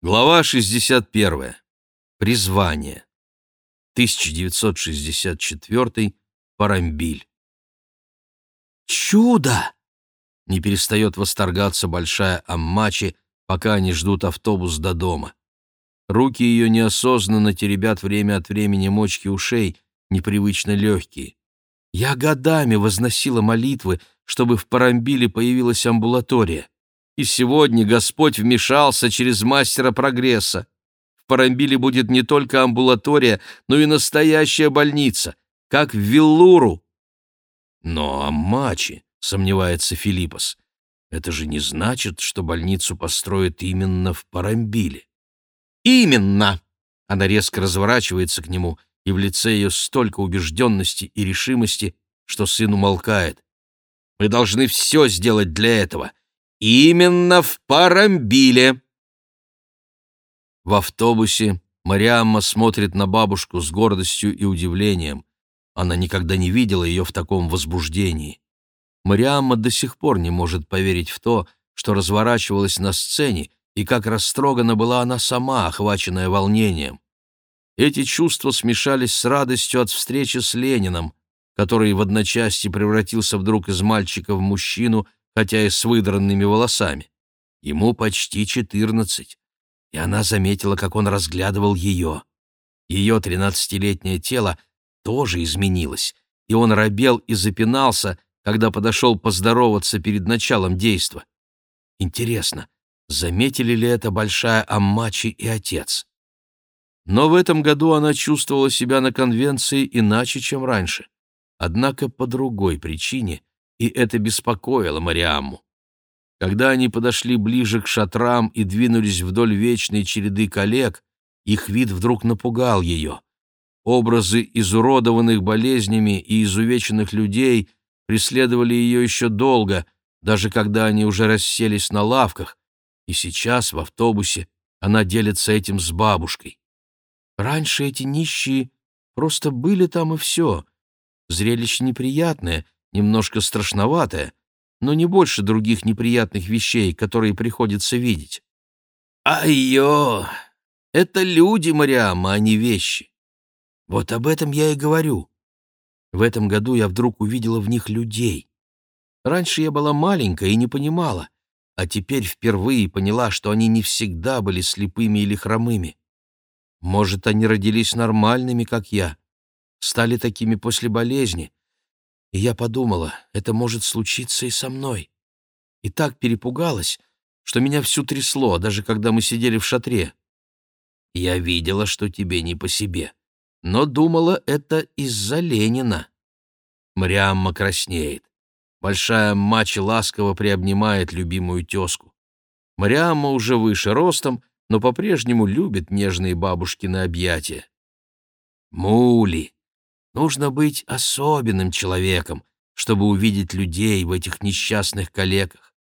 Глава 61. Призвание. 1964. Парамбиль. «Чудо!» — не перестает восторгаться большая Аммачи, пока они ждут автобус до дома. Руки ее неосознанно теребят время от времени мочки ушей, непривычно легкие. Я годами возносила молитвы, чтобы в Парамбиле появилась амбулатория. И сегодня Господь вмешался через мастера прогресса. В Парамбиле будет не только амбулатория, но и настоящая больница, как в Виллуру. Но Амачи, сомневается Филиппос, это же не значит, что больницу построят именно в Парамбиле. Именно! Она резко разворачивается к нему, и в лице ее столько убежденности и решимости, что сын умолкает. Мы должны все сделать для этого. Именно в Парамбиле. В автобусе Мариамма смотрит на бабушку с гордостью и удивлением. Она никогда не видела ее в таком возбуждении. Мариамма до сих пор не может поверить в то, что разворачивалось на сцене, и как растрогана была она сама, охваченная волнением. Эти чувства смешались с радостью от встречи с Лениным, который в одночасье превратился вдруг из мальчика в мужчину — хотя и с выдранными волосами. Ему почти четырнадцать, и она заметила, как он разглядывал ее. Ее тринадцатилетнее тело тоже изменилось, и он робел и запинался, когда подошел поздороваться перед началом действа. Интересно, заметили ли это большая Аммачи и отец? Но в этом году она чувствовала себя на конвенции иначе, чем раньше. Однако по другой причине, и это беспокоило Мариамму. Когда они подошли ближе к шатрам и двинулись вдоль вечной череды коллег, их вид вдруг напугал ее. Образы изуродованных болезнями и изувеченных людей преследовали ее еще долго, даже когда они уже расселись на лавках, и сейчас в автобусе она делится этим с бабушкой. Раньше эти нищие просто были там и все. Зрелище неприятное — немножко страшноватое, но не больше других неприятных вещей, которые приходится видеть. Айо! Это люди, Мариама, а не вещи. Вот об этом я и говорю. В этом году я вдруг увидела в них людей. Раньше я была маленькая и не понимала, а теперь впервые поняла, что они не всегда были слепыми или хромыми. Может, они родились нормальными, как я, стали такими после болезни, и я подумала, это может случиться и со мной. И так перепугалась, что меня всю трясло, даже когда мы сидели в шатре. Я видела, что тебе не по себе, но думала, это из-за Ленина. Мариамма краснеет. Большая мача ласково приобнимает любимую тезку. Мариамма уже выше ростом, но по-прежнему любит нежные бабушкины объятия. «Мули!» Нужно быть особенным человеком, чтобы увидеть людей в этих несчастных коллегах.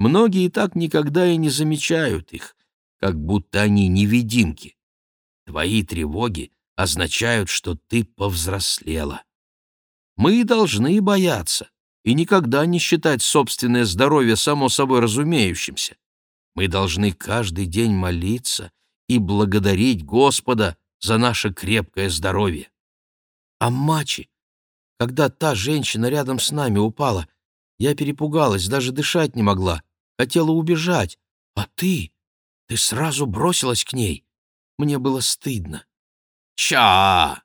Многие так никогда и не замечают их, как будто они невидимки. Твои тревоги означают, что ты повзрослела. Мы должны бояться и никогда не считать собственное здоровье само собой разумеющимся. Мы должны каждый день молиться и благодарить Господа за наше крепкое здоровье. А Мачи, когда та женщина рядом с нами упала, я перепугалась, даже дышать не могла, хотела убежать. А ты? Ты сразу бросилась к ней. Мне было стыдно. Ча!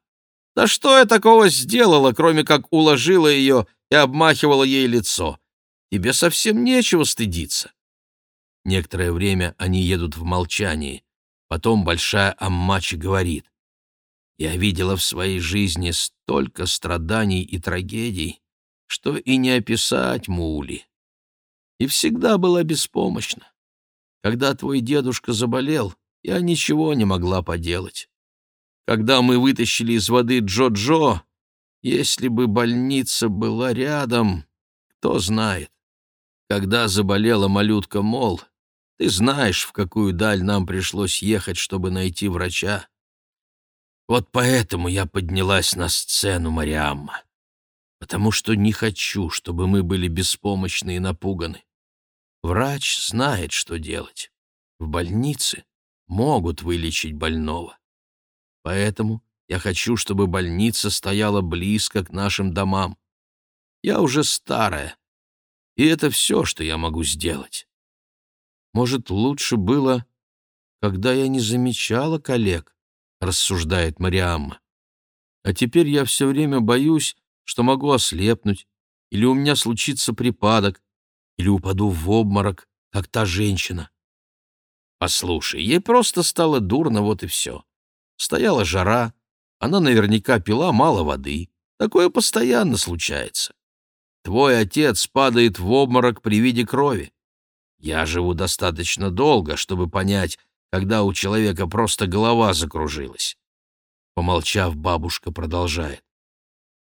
Да что я такого сделала, кроме как уложила ее и обмахивала ей лицо? Тебе совсем нечего стыдиться. Некоторое время они едут в молчании. Потом большая Аммачи говорит. Я видела в своей жизни столько страданий и трагедий, что и не описать мули. И всегда была беспомощна. Когда твой дедушка заболел, я ничего не могла поделать. Когда мы вытащили из воды Джо-Джо, если бы больница была рядом, кто знает. Когда заболела малютка Мол, ты знаешь, в какую даль нам пришлось ехать, чтобы найти врача. Вот поэтому я поднялась на сцену, Мариамма. Потому что не хочу, чтобы мы были беспомощны и напуганы. Врач знает, что делать. В больнице могут вылечить больного. Поэтому я хочу, чтобы больница стояла близко к нашим домам. Я уже старая, и это все, что я могу сделать. Может, лучше было, когда я не замечала коллег, рассуждает Мариамма. А теперь я все время боюсь, что могу ослепнуть, или у меня случится припадок, или упаду в обморок, как та женщина. Послушай, ей просто стало дурно, вот и все. Стояла жара, она наверняка пила мало воды. Такое постоянно случается. Твой отец падает в обморок при виде крови. Я живу достаточно долго, чтобы понять, когда у человека просто голова закружилась. Помолчав, бабушка продолжает.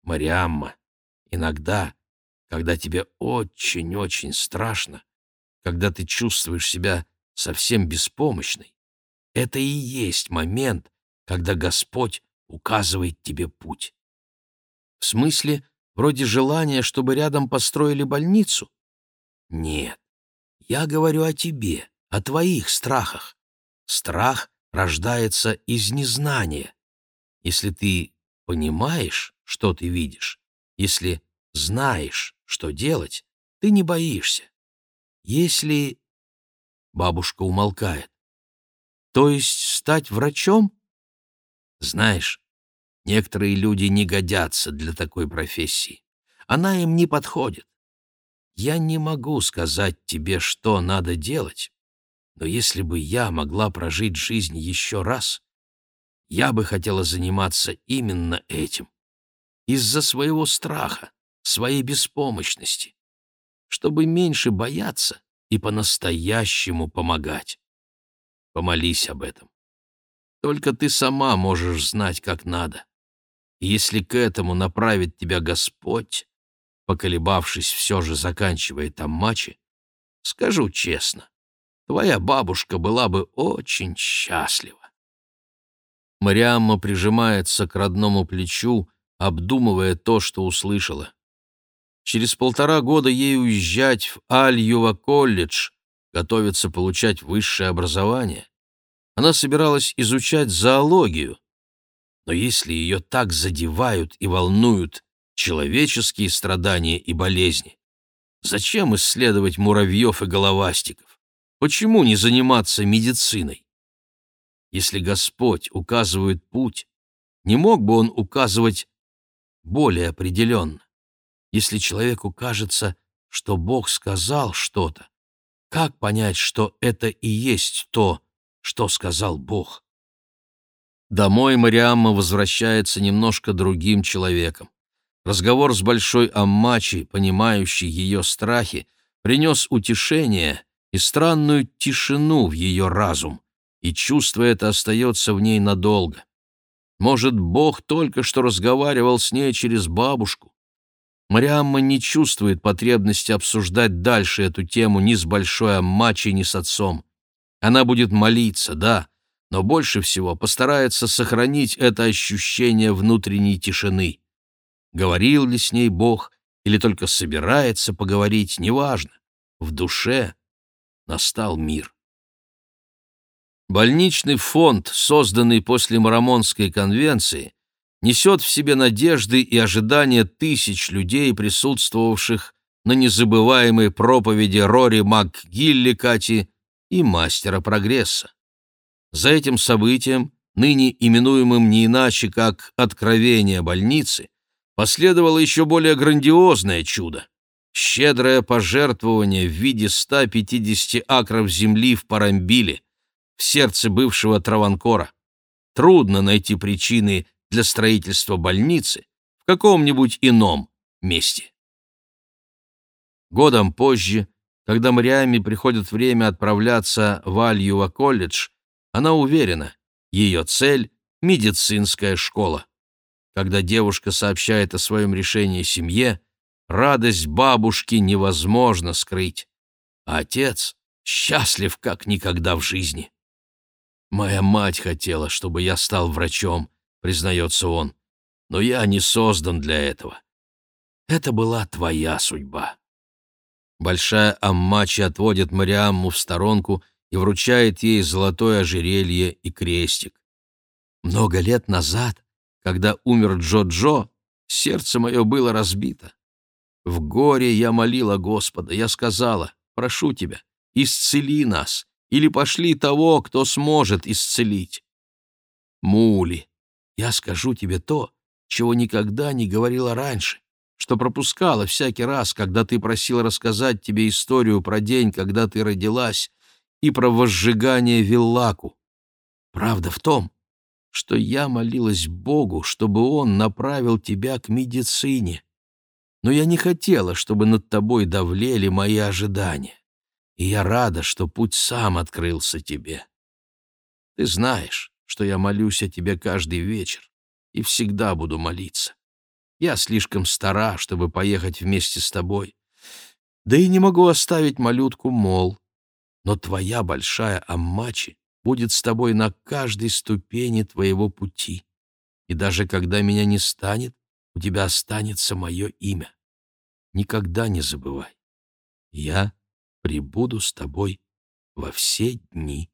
Мариамма, иногда, когда тебе очень-очень страшно, когда ты чувствуешь себя совсем беспомощной, это и есть момент, когда Господь указывает тебе путь. В смысле, вроде желания, чтобы рядом построили больницу? Нет, я говорю о тебе, о твоих страхах. Страх рождается из незнания. Если ты понимаешь, что ты видишь, если знаешь, что делать, ты не боишься. Если... Бабушка умолкает. То есть стать врачом? Знаешь, некоторые люди не годятся для такой профессии. Она им не подходит. Я не могу сказать тебе, что надо делать, но если бы я могла прожить жизнь еще раз, я бы хотела заниматься именно этим. Из-за своего страха, своей беспомощности, чтобы меньше бояться и по-настоящему помогать. Помолись об этом. Только ты сама можешь знать, как надо. И если к этому направит тебя Господь, поколебавшись, все же заканчивает там матчи, скажу честно, твоя бабушка была бы очень счастлива. Мариамма прижимается к родному плечу, обдумывая то, что услышала. Через полтора года ей уезжать в Аль-Юва колледж, готовиться получать высшее образование. Она собиралась изучать зоологию. Но если ее так задевают и волнуют человеческие страдания и болезни, зачем исследовать муравьев и головастиков? Почему не заниматься медициной? Если Господь указывает путь, не мог бы Он указывать более определенно? Если человеку кажется, что Бог сказал что-то, как понять, что это и есть то, что сказал Бог. Домой Мариамма возвращается немножко другим человеком. Разговор с Большой Аммачи, понимающий ее страхи, принес утешение и странную тишину в ее разум, и чувство это остается в ней надолго. Может, Бог только что разговаривал с ней через бабушку. Мариамма не чувствует потребности обсуждать дальше эту тему ни с Большой Аммачи, ни с отцом. Она будет молиться, да, но больше всего постарается сохранить это ощущение внутренней тишины. Говорил ли с ней Бог или только собирается поговорить, неважно. В душе настал мир. Больничный фонд, созданный после Марамонской конвенции, несет в себе надежды и ожидания тысяч людей, присутствовавших на незабываемой проповеди Рори МакГилликати и мастера прогресса. За этим событием, ныне именуемым не иначе, как «откровение больницы», последовало еще более грандиозное чудо — щедрое пожертвование в виде 150 акров земли в Парамбиле, в сердце бывшего Траванкора. Трудно найти причины для строительства больницы в каком-нибудь ином месте. Годом позже когда Мариаме приходит время отправляться в Альюва колледж, она уверена, ее цель — медицинская школа. Когда девушка сообщает о своем решении семье, радость бабушки невозможно скрыть. А отец счастлив как никогда в жизни. «Моя мать хотела, чтобы я стал врачом», — признается он, — «но я не создан для этого. Это была твоя судьба». Большая Аммачи отводит Мариамму в сторонку и вручает ей золотое ожерелье и крестик. Много лет назад, когда умер Джо-Джо, сердце мое было разбито. В горе я молила Господа, я сказала, прошу тебя, исцели нас, или пошли того, кто сможет исцелить. Мули, я скажу тебе то, чего никогда не говорила раньше, что пропускала всякий раз, когда ты просил рассказать тебе историю про день, когда ты родилась, и про возжигание Виллаку. Правда в том, что я молилась Богу, чтобы Он направил тебя к медицине но я не хотела, чтобы над тобой давлели мои ожидания. И я рада, что путь сам открылся тебе. Ты знаешь, что я молюсь о тебе каждый вечер и всегда буду молиться. Я слишком стара, чтобы поехать вместе с тобой. Да и не могу оставить малютку Мол. Но твоя большая Аммачи будет с тобой на каждой ступени твоего пути. И даже когда меня не станет, у тебя останется мое имя. Никогда не забывай. Я прибуду с тобой во все дни